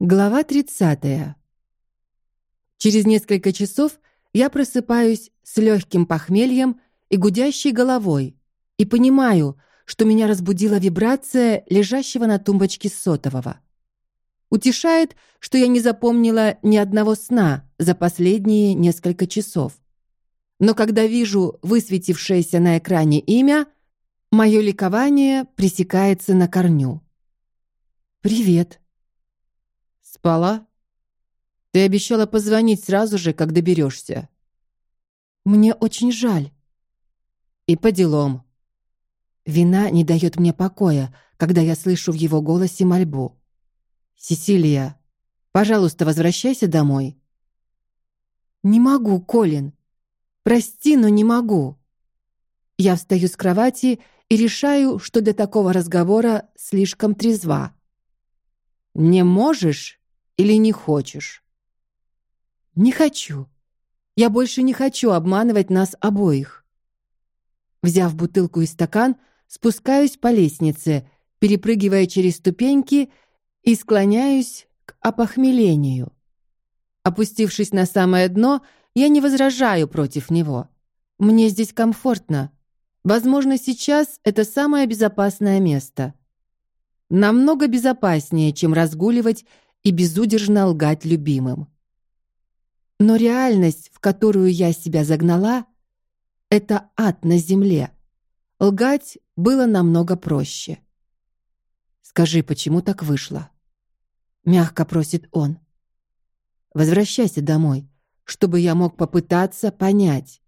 Глава 30. Через несколько часов я просыпаюсь с легким похмельем и гудящей головой и понимаю, что меня разбудила вибрация лежащего на тумбочке сотового. Утешает, что я не запомнила ни одного сна за последние несколько часов. Но когда вижу высветившееся на экране имя, мое ликование пресекается на корню. Привет. Спала? Ты обещала позвонить сразу же, как доберешься. Мне очень жаль. И по делам. Вина не дает мне покоя, когда я слышу в его голосе мольбу. Сесилия, пожалуйста, возвращайся домой. Не могу, Колин. Прости, но не могу. Я встаю с кровати и решаю, что для такого разговора слишком трезва. Не можешь или не хочешь? Не хочу. Я больше не хочу обманывать нас обоих. Взяв бутылку и стакан, спускаюсь по лестнице, перепрыгивая через ступеньки и склоняюсь к опохмелению. Опустившись на самое дно, я не возражаю против него. Мне здесь комфортно. Возможно, сейчас это самое безопасное место. Намного безопаснее, чем разгуливать и безудержно лгать любимым. Но реальность, в которую я себя загнала, это ад на земле. Лгать было намного проще. Скажи, почему так вышло? Мягко просит он. Возвращайся домой, чтобы я мог попытаться понять.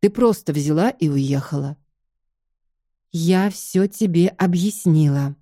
Ты просто взяла и уехала. Я все тебе объяснила.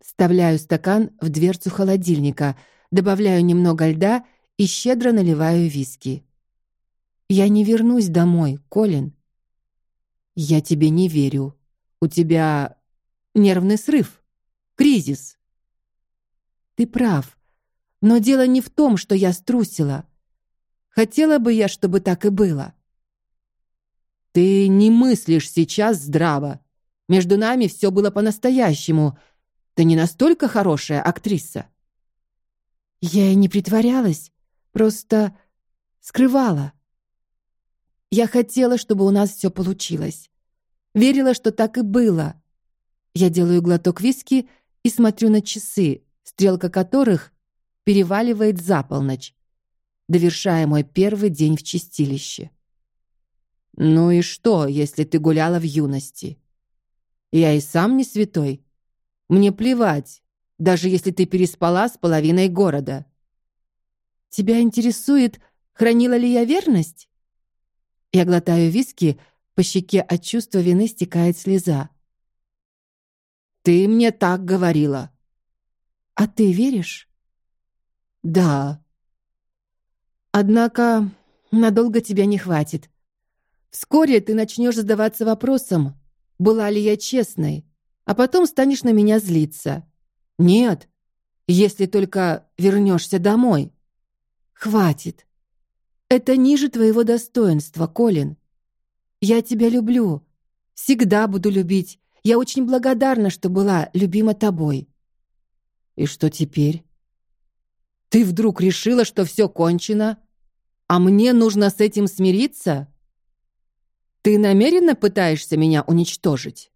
Вставляю стакан в дверцу холодильника, добавляю немного льда и щедро наливаю виски. Я не вернусь домой, Колин. Я тебе не верю. У тебя нервный срыв, кризис. Ты прав, но дело не в том, что я струсила. Хотела бы я, чтобы так и было. Ты не мыслишь сейчас здраво. Между нами все было по-настоящему. Ты не настолько хорошая актриса. Я и не притворялась, просто скрывала. Я хотела, чтобы у нас все получилось. Верила, что так и было. Я делаю глоток виски и смотрю на часы, стрелка которых переваливает за полночь, довершая мой первый день в чистилище. Ну и что, если ты гуляла в юности? Я и сам не святой. Мне плевать, даже если ты переспала с половиной города. Тебя интересует, хранила ли я верность? Я глотаю виски, по щеке от чувства вины стекает слеза. Ты мне так говорила. А ты веришь? Да. Однако надолго тебя не хватит. Вскоре ты начнешь задаваться вопросом, была ли я честной, а потом станешь на меня злиться. Нет, если только вернешься домой. Хватит. Это ниже твоего достоинства, Колин. Я тебя люблю, всегда буду любить. Я очень благодарна, что была любима тобой. И что теперь? Ты вдруг решила, что все кончено, а мне нужно с этим смириться? Ты намеренно пытаешься меня уничтожить?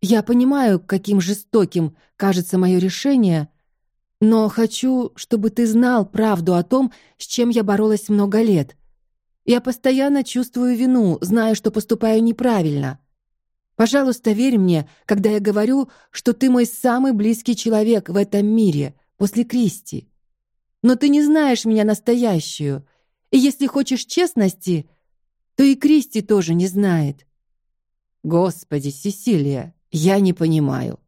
Я понимаю, каким жестоким кажется мое решение, но хочу, чтобы ты знал правду о том, с чем я боролась много лет. Я постоянно чувствую вину, зная, что поступаю неправильно. Пожалуйста, верь мне, когда я говорю, что ты мой самый близкий человек в этом мире после Кристи. Но ты не знаешь меня настоящую, и если хочешь честности, то и Кристи тоже не знает. Господи, Сесилия, я не понимаю.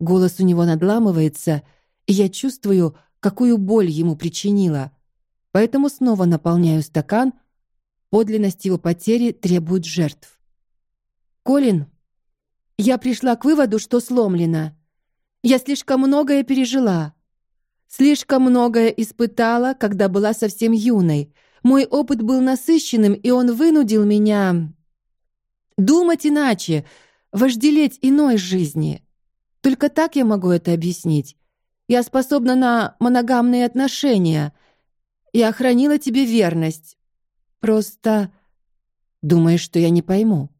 Голос у него надламывается, и я чувствую, какую боль ему причинила. Поэтому снова наполняю стакан. Подлинность его потери требует жертв. Колин, я пришла к выводу, что сломлена. Я слишком многое пережила. Слишком многое испытала, когда была совсем юной. Мой опыт был насыщенным, и он вынудил меня думать иначе, вожделеть иной жизни. Только так я могу это объяснить. Я способна на моногамные отношения. Я хранила тебе верность. Просто думаешь, что я не пойму.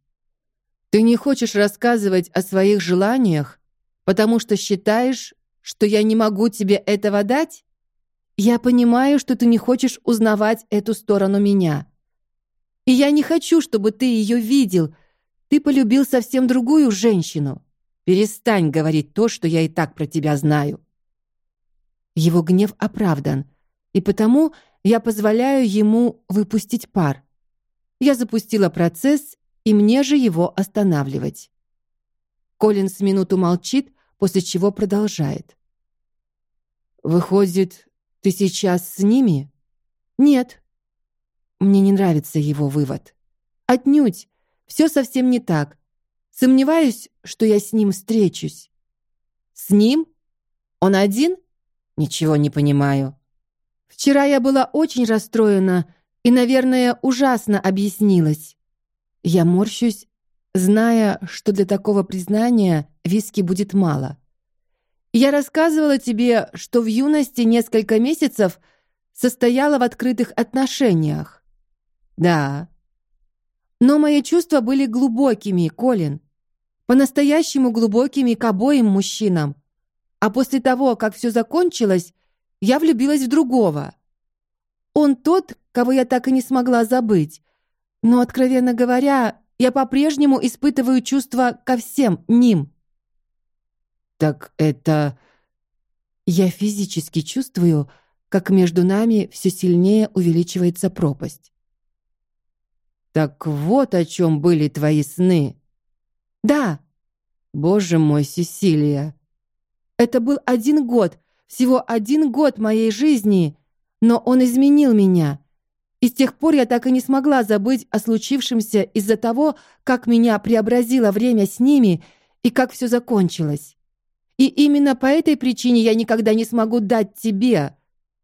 Ты не хочешь рассказывать о своих желаниях, потому что считаешь, что я не могу тебе этого дать? Я понимаю, что ты не хочешь узнавать эту сторону меня. И я не хочу, чтобы ты ее видел. Ты полюбил совсем другую женщину. Перестань говорить то, что я и так про тебя знаю. Его гнев оправдан, и потому я позволяю ему выпустить пар. Я запустила процесс и мне же его останавливать. Колин с минуту молчит, после чего продолжает. Выходит, ты сейчас с ними? Нет. Мне не нравится его вывод. Отнюдь. Все совсем не так. Сомневаюсь, что я с ним встречусь. С ним? Он один? Ничего не понимаю. Вчера я была очень расстроена и, наверное, ужасно объяснилась. Я морщусь, зная, что для такого признания виски будет мало. Я рассказывала тебе, что в юности несколько месяцев состояла в открытых отношениях. Да. Но мои чувства были глубокими, Колин. По-настоящему глубокими к обоим мужчинам. А после того, как все закончилось, я влюбилась в другого. Он тот, кого я так и не смогла забыть. Но, откровенно говоря, я по-прежнему испытываю чувства ко всем ним. Так это... Я физически чувствую, как между нами все сильнее увеличивается пропасть. Так вот о чем были твои сны. Да. Боже мой, Сесилия. Это был один год, всего один год моей жизни, но он изменил меня. И с тех пор я так и не смогла забыть о случившемся из-за того, как меня преобразило время с ними и как все закончилось. И именно по этой причине я никогда не смогу дать тебе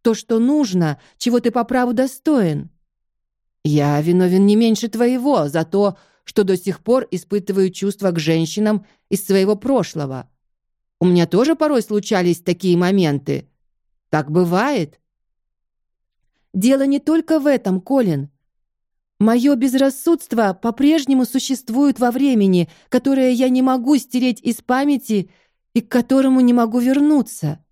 то, что нужно, чего ты по праву достоин. Я виновен не меньше твоего за то, что до сих пор испытываю чувства к женщинам из своего прошлого. У меня тоже порой случались такие моменты. Так бывает. Дело не только в этом, Колин. Мое безрассудство по-прежнему существует во времени, которое я не могу стереть из памяти и к которому не могу вернуться.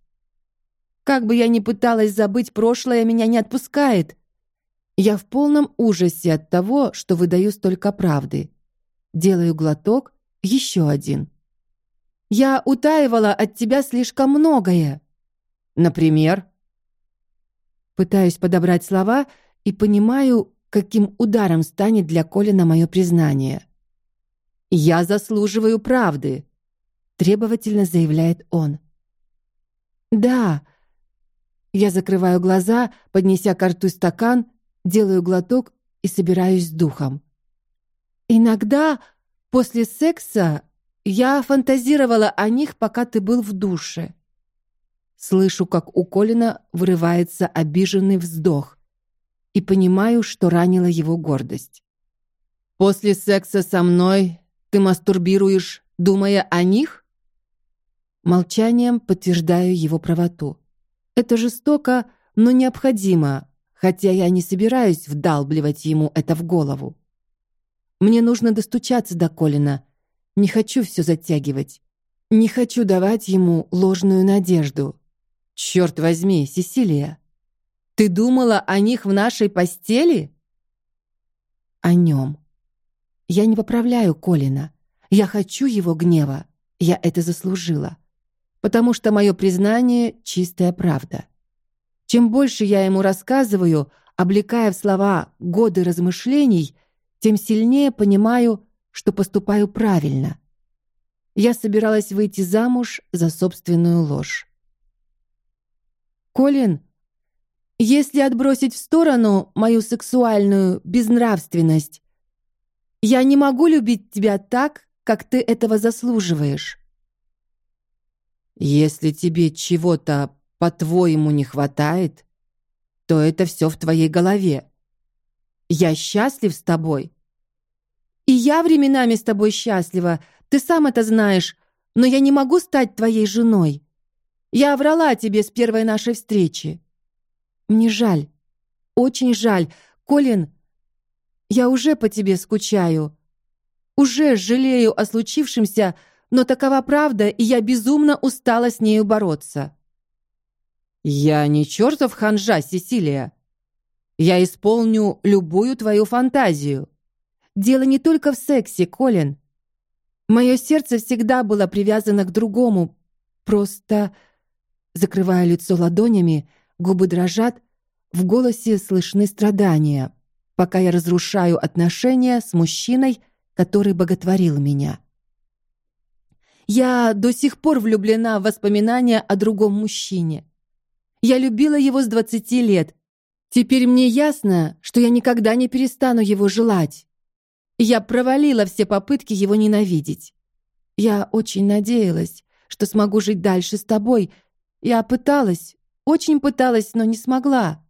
Как бы я ни пыталась забыть прошлое, меня не отпускает. Я в полном ужасе от того, что выдаю столько правды. Делаю глоток, еще один. Я утаивала от тебя слишком многое. Например, Пытаюсь подобрать слова и понимаю, каким ударом станет для Колина мое признание. «Я заслуживаю правды», — требовательно заявляет он. «Да». Я закрываю глаза, поднеся к рту стакан, делаю глоток и собираюсь с духом. «Иногда после секса я фантазировала о них, пока ты был в душе. Слышу, как у Колина вырывается обиженный вздох и понимаю, что ранила его гордость. После секса со мной ты мастурбируешь, думая о них? Молчанием подтверждаю его правоту. Это жестоко, но необходимо, хотя я не собираюсь вдалбливать ему это в голову. Мне нужно достучаться до Колина. Не хочу все затягивать. Не хочу давать ему ложную надежду. Черт возьми, Сесилия, ты думала о них в нашей постели? О нем. Я не поправляю Колина. Я хочу его гнева. Я это заслужила. Потому что мое признание — чистая правда. Чем больше я ему рассказываю, облекая в слова годы размышлений, тем сильнее понимаю, что поступаю правильно. Я собиралась выйти замуж за собственную ложь. Колин, если отбросить в сторону мою сексуальную безнравственность, я не могу любить тебя так, как ты этого заслуживаешь. Если тебе чего-то по-твоему не хватает, то это все в твоей голове. Я счастлив с тобой. И я временами с тобой счастлива, ты сам это знаешь, но я не могу стать твоей женой. Я врала тебе с первой нашей встречи. Мне жаль, очень жаль, Колин. Я уже по тебе скучаю, уже жалею о случившемся, но такова правда, и я безумно устала с нею бороться. Я не чертов ханжа, Сесилия. Я исполню любую твою фантазию. Дело не только в сексе, Колин. Мое сердце всегда было привязано к другому. Просто, закрывая лицо ладонями, губы дрожат, в голосе слышны страдания, пока я разрушаю отношения с мужчиной, который боготворил меня. Я до сих пор влюблена в воспоминания о другом мужчине. Я любила его с двадцати лет. Теперь мне ясно, что я никогда не перестану его желать. Я провалила все попытки его ненавидеть. Я очень надеялась, что смогу жить дальше с тобой. Я пыталась, очень пыталась, но не смогла.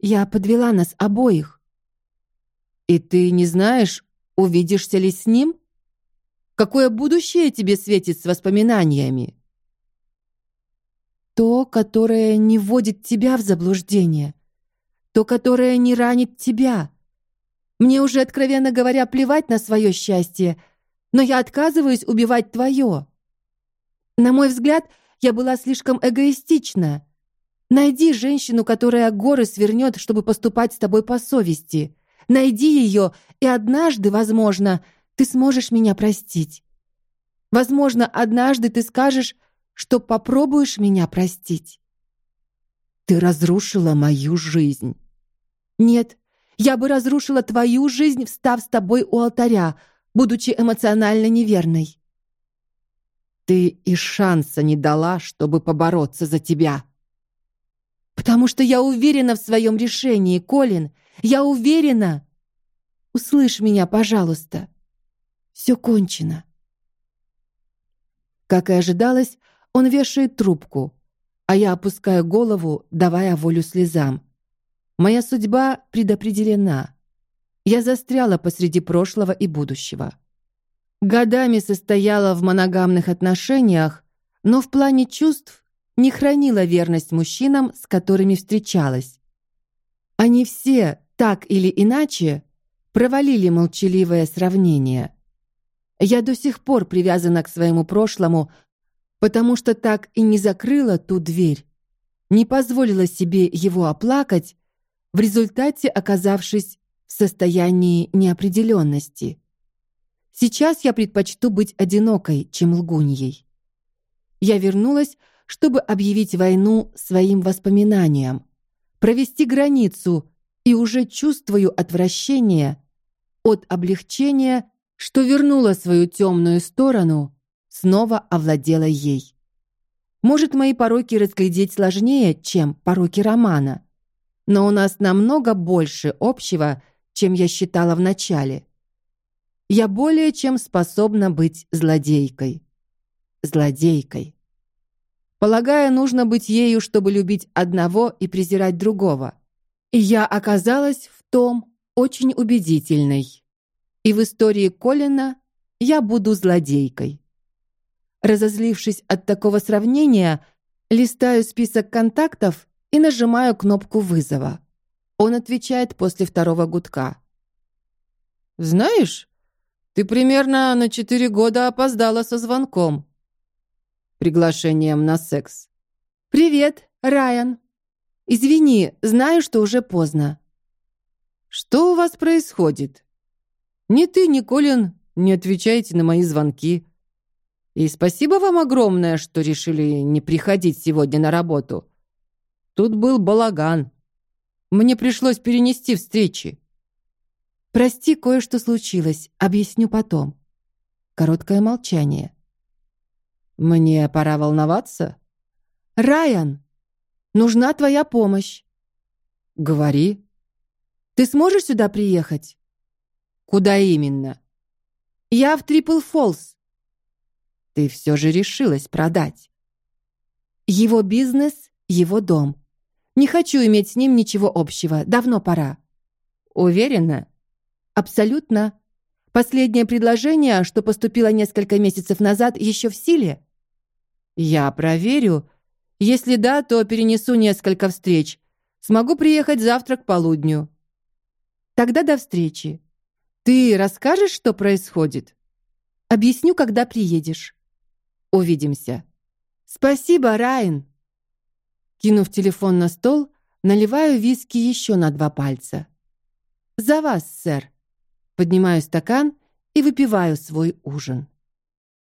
Я подвела нас обоих. И ты не знаешь, увидишься ли с ним? Какое будущее тебе светит с воспоминаниями? То, которое не вводит тебя в заблуждение, то, которое не ранит тебя. Мне уже откровенно говоря плевать на свое счастье, но я отказываюсь убивать твое. На мой взгляд, я была слишком эгоистична. Найди женщину, которая горы свернет, чтобы поступать с тобой по совести. Найди ее, и однажды, возможно, ты сможешь меня простить. Возможно, однажды ты скажешь, что попробуешь меня простить. Ты разрушила мою жизнь. Нет, я бы разрушила твою жизнь, встав с тобой у алтаря, будучи эмоционально неверной. Ты и шанса не дала, чтобы побороться за тебя. Потому что я уверена в своем решении, Колин. Я уверена. Услышь меня, пожалуйста. Все кончено. Как и ожидалось, он вешает трубку, а я опускаю голову, давая волю слезам. Моя судьба предопределена. Я застряла посреди прошлого и будущего. Годами состояла в моногамных отношениях, но в плане чувств не хранила верность мужчинам, с которыми встречалась. Они все, так или иначе, провалили молчаливое сравнение. Я до сих пор привязана к своему прошлому, потому что так и не закрыла ту дверь, не позволила себе его оплакать в результате оказавшись в состоянии неопределенности. Сейчас я предпочту быть одинокой, чем лгуньей. Я вернулась, чтобы объявить войну своим воспоминаниям, провести границу и уже чувствую отвращение от облегчения, что вернула свою темную сторону, снова овладела ей. Может, мои пороки разглядеть сложнее, чем пороки романа но у нас намного больше общего, чем я считала в начале. Я более чем способна быть злодейкой. Злодейкой. Полагаю, нужно быть ею, чтобы любить одного и презирать другого. И я оказалась в том очень убедительной. И в истории Колина я буду злодейкой. Разозлившись от такого сравнения, листаю список контактов и нажимаю кнопку вызова. Он отвечает после второго гудка. Знаешь, ты примерно на четыре года опоздала со звонком. Приглашением на секс. Привет, Райан. Извини, знаю, что уже поздно. Что у вас происходит? Ни ты, ни Колин не отвечаете на мои звонки. И спасибо вам огромное, что решили не приходить сегодня на работу. Тут был балаган. Мне пришлось перенести встречи. Прости, кое-что случилось. Объясню потом. Короткое молчание. Мне пора волноваться. Райан, нужна твоя помощь. Говори. Ты сможешь сюда приехать? Куда именно? Я в Трипл Фолс. Ты все же решилась продать. Его бизнес, его дом. Не хочу иметь с ним ничего общего. Давно пора. Уверена? Абсолютно. Последнее предложение, что поступило несколько месяцев назад, еще в силе. Я проверю Если да, то перенесу несколько встреч. Смогу приехать завтра к полудню. Тогда до встречи. Ты расскажешь, что происходит? Объясню, когда приедешь. Увидимся. Спасибо, Райан. Кинув телефон на стол, наливаю виски еще на два пальца. За вас, сэр. Поднимаю стакан и выпиваю свой ужин.